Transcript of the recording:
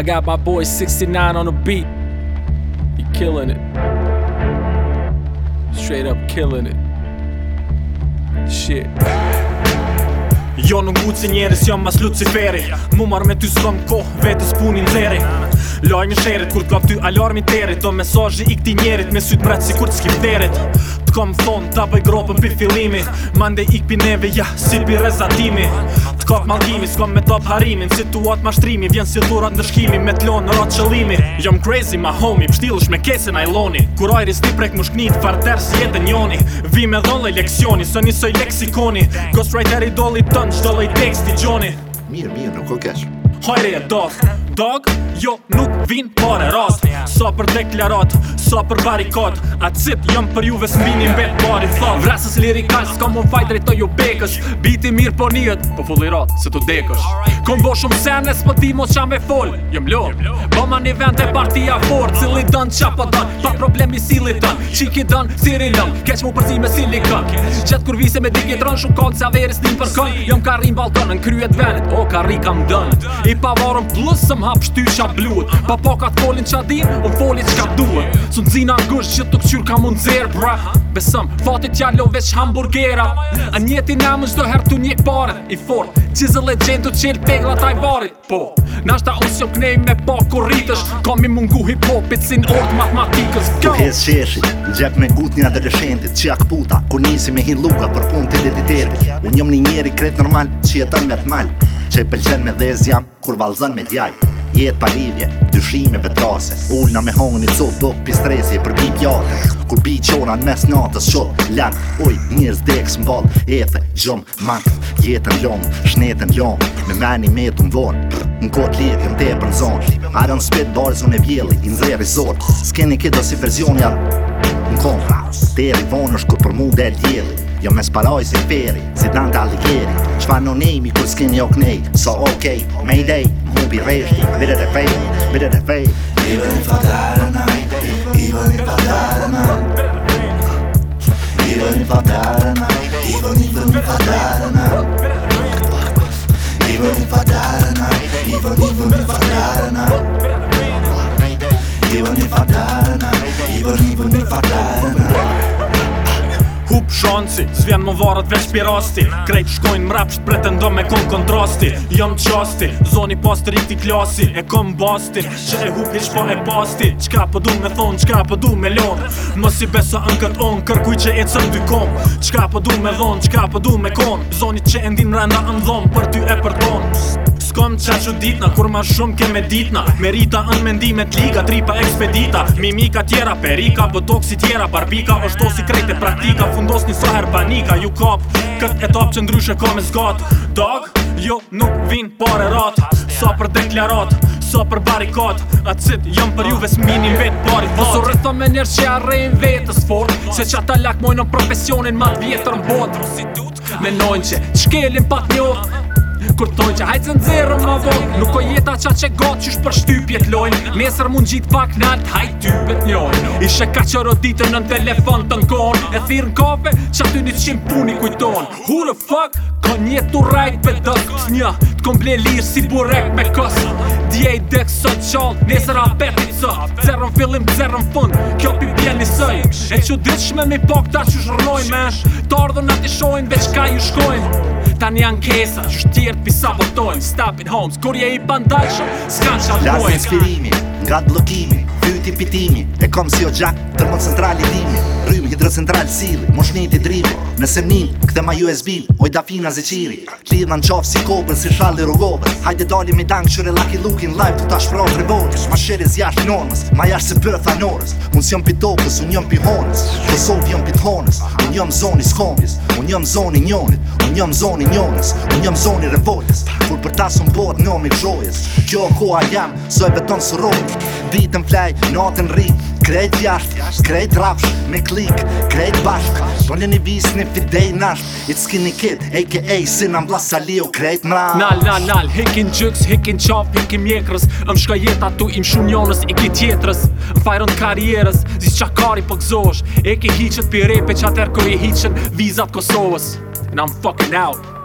I got my boy 69 on the beat He killin' it Straight up killin' it Shit Jo nuk guci njerës, jo mas Luciferi Mu marrë me ty s'kom kohë, vetës punin dheri Loj në sherit, kur t'kap ty alarmi terit Do mesajji i këti njerit, me syt mrat si kur t'skip t'kom thonë, ta bëj gropën pi fillimi mande ik pi neve ja si pi rezatimi t'kop malgimi s'kom me top harimin situat mashtrimi vjen si dhurat në shkimi me t'lon në ratë qëllimi jom crazy ma homi, pështilësh me kesin a iloni kur s'ti prek më shknit farter si jetën joni vi me dolle leksioni së njësoj leksikoni ghostwriter i dolli tën qdo lej teksti gjoni mirë mirë nuk o kesh hajre e dog dog jo nuk vin pare rast sa për deklarat, sa për barikat Acit jëm për juve s'mini mbet bari thot Vrasës lirikas, s'ka mu fajt drejto ju bekës Biti mirë po njët, po fullirat, se tu dekësh Kom bo shumë sene, për ti mos qa me fol Jëm lo, bo ma një vend e partia fort Cili dën, qa po dën, pa problemi si li dën Qiki dën, si rilëm, keq mu përzi me silikon Qetë kur vise me digi dron, shumë kod se averis njën për kën Jom ka rrim balkon, në kryet venit, o ka rri kam dën I pavarëm plus, së shtysha blut Pa po ka qa din, po foli që ka duhet Su të zina ngësht që të këqyrë ka mund zirë bra Besëm, fatit ja lo veç hamburgera A njeti në më do hertu një pare I fort, Qizë zë legend të qelë pegla taj varit Po, nashta us jo knej me pa kur rritësh Kam i mungu hip hopit si në ordë matematikës Go! hez sheshi, gjep me gut një adolescentit Qia këputa puta, ku nisi me hin luka për pun të identitetit Unë jom një njeri kret normal, që jetën me të mal pëlqen me dhez jam, kur valzën me djajt jetë parivje, dyshime vetrase Ullna me hongë një copë do pi stresi për bi pjate Kur bi qona në mes natës qotë lënë Uj, njërës dekës mbalë, efe, gjëmë, mankë Jetën lëmë, shnetën lëmë, me meni me të mbonë Në kotë letë jënë te për në zonë Arën spetë barës unë e bjeli, i ndre rizorë Skeni këtë do si jarë në konë Teri vonë është kur për mu del djeli Io me spalò i severi, se dan dall'Ighieri Fanno nei, mi kuskini oknej So okej, okay, mayday, mubi rejti Vide de fej, vide de fej Even if I die tonight, even if I die tonight konci S'vjen më varët veç pirasti Krejt shkojnë mrapsht pretendo me kon kontrasti Jom qasti, zoni pas të rikti klasi E kom basti, që e hup po e pasti Qka po du me thonë, qka po du me lonë Mos i besa në këtë onë, kërkuj që e cën dy kom Qka po du me dhonë, qka po du me konë Zoni që e ndin rënda në dhomë, për ty e për tonë thëm qa që ditna Kur ma shumë keme me ditna Merita në mendime t'liga Tripa ekspedita Mimika tjera Perika Botok tjera Barbika është osi krejt e praktika Fundos një sahër panika Ju kap Kët e top që ndryshe ka me zgat Dog Jo nuk vin pare rat Sa për deklarat Sa për barikat A cit jëm për juve s'minim vet pari fat Nësë rëtho me njerë që arrejn vetës fort Se që ta lakmojnë në profesionin Ma vjetër në bot Me që Qkelin pat një orë kërtojnë që hajtë zënë zero ma vojnë Nuk o jeta qa që gotë qysh për shtypjet lojnë Mesër mund gjitë pak nalt, hajtë typet njojnë Ishe ka që rodite nën telefon të ngonë E thirë në kafe që aty një qimë puni kujtonë Who the fuck? Ka një të rajt për dëkët një T'kom ble lirë si burek me kësë Dje i dekë sot qalë, nesër a beti cë Cerën fillim, cerën fund, kjo pi bjen një sëj E që mi pak ta që shrënojnë me Të ardhën ati shojnë, veç ka ju shkojnë tan janë kesa shtir pi sa stop it homes kur je i pandajsh skan sa dojm las inspirimi gat blokimi fyti pitimi e kom si o xhak te centrali dini rrym hidrocentral sili, central sill moshni te drim ne semnin kthe ma usb oj dafina zeciri ti në chof si kopen si shalli rugove hajde dali me dank shure lucky looking life tash pro rebot ma shere zja normës ma jas se bëra fanores un sjon pitokos un jon pi honos so sovion pi po Unë jam zoni skonjës Unë jam zoni njonit Unë jam zoni njonis Unë jam zoni revoltis Kur për ta së mbot njomi gjojes Kjo koha jam Së e beton së rojt Ditën flej, natën rrit Krejt jasht, krejt rapsh, me klik, krejt bashk Bonje një vis, një fidej nash, i skinny kid, aka si në mblas krejt mrash Nal, nal, nal, hikin gjyks, hikin qaf, hikin mjekrës Em shka jet atu im shumë njonës, i ki tjetrës Em fajron karierës, zis qa kari po gzosh për hiqet pire pe qa terko i hiqen vizat Kosovës And I'm fucking out